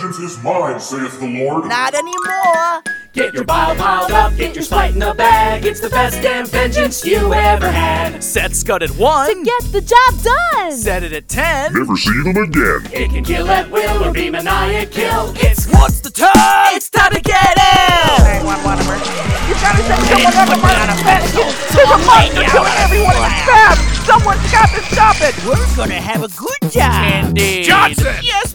Vengeance is mine, saith the Lord. Not anymore. Get your bile piled up, get your spite in the bag. It's the best damn vengeance you ever had. Set Scud at 1. To Get the job done. Set it at 10. Never see them again. It can kill at will or be maniacal. It's What's the time? It's time to get in! 911 emergency. You gotta send someone on the murder fence. There's a monster killing everyone in its path. Someone's got to stop it. We're gonna have a good time. Indeed. Johnson! Yes, boss! This month's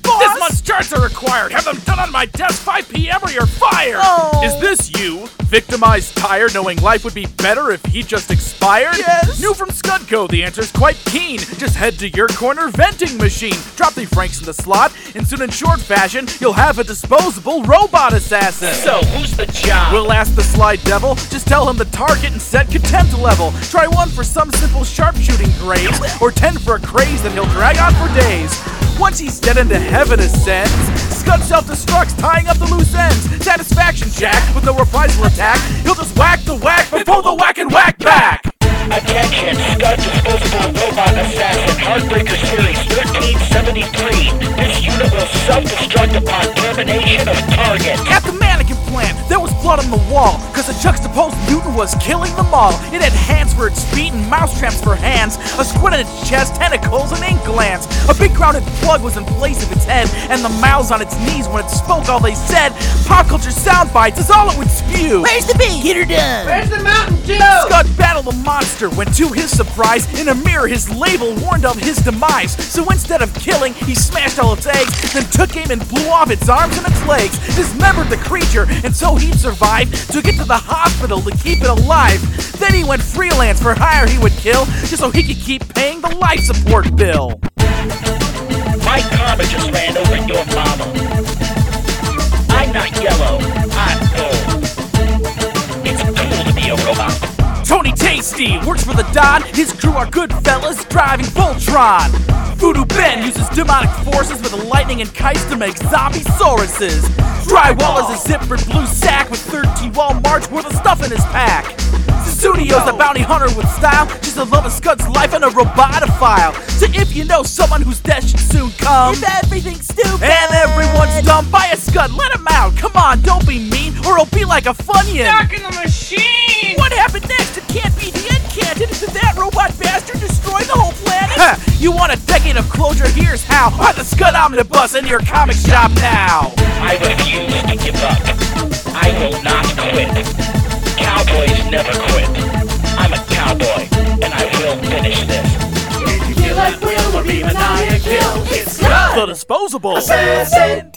charts are required. Have them done on my desk 5 p.m. or you're fired. Oh. Is this you? Victimized, tired, knowing life would be better if he just expired? Yes. New from Scudco, the answer's quite keen. Just head to your corner vending machine. Drop the francs in the slot, and soon in short fashion, you'll have a disposable robot assassin. so who's the job? We'll ask the sly devil, just tell him the target and set contempt level. Try one for some simple sharpshooting craze, or ten for a craze that he'll drag on for days. Once he's dead into heaven ascends, Scud self-destructs, tying up the loose ends. Satisfaction Jack, with no reprisal attack, he'll just whack the whack before the whack and whack back. Attention, Scud Disposable Robot Assassin Heartbreaker Series 1373. This unit will self-destruct upon termination of target. Blood on the wall, cause a juxtaposed mutant was killing them all. It had hands for its feet and mousetraps for hands, a squid in its chest, tentacles, and ink glands. A big grounded plug was in place of its head, and the mouths on its knees when it spoke all they said. Pop culture sound bites is all it would spew. Where's the beat? Get her done. Where's the Mountain Dew? Scud battled the monster when, to his surprise, in a mirror his label warned of his demise. So instead of killing, he smashed all its eggs, then took aim and blew off its arms and its legs, dismembered the creature, and so he'd survive to get to the hospital to keep it alive. Then he went freelance for hire he would kill, just so he could keep paying the life support bill. My karma just ran over your mama. I'm not yellow, I'm gold. It's cool to be a robot. Tony Tasty works for the Don. His crew are good fellas driving Voltron. Voodoo Ben uses demonic forces with a lightning and kites to make zombie sauruses. Drywall is a zippered blue sack with 13 Walmarts worth of stuff in his pack. Sussudio's a bounty hunter with style, just a love of Scud's life and a robotophile. So if you know someone whose death should soon come, Is everything stupid? and everyone's dumb, buy a Scud, let him out. Come on, don't be mean, or it'll be like a Funyun. in the machine! What happened next? You want a decade of closure? Here's how. Buy the Scud Omnibus in your comic shop now. I refuse to give up. I will not quit. Cowboys never quit. I'm a cowboy, and I will finish this. It can kill at will or be maniacal. It's Scud! The disposable. Assassin!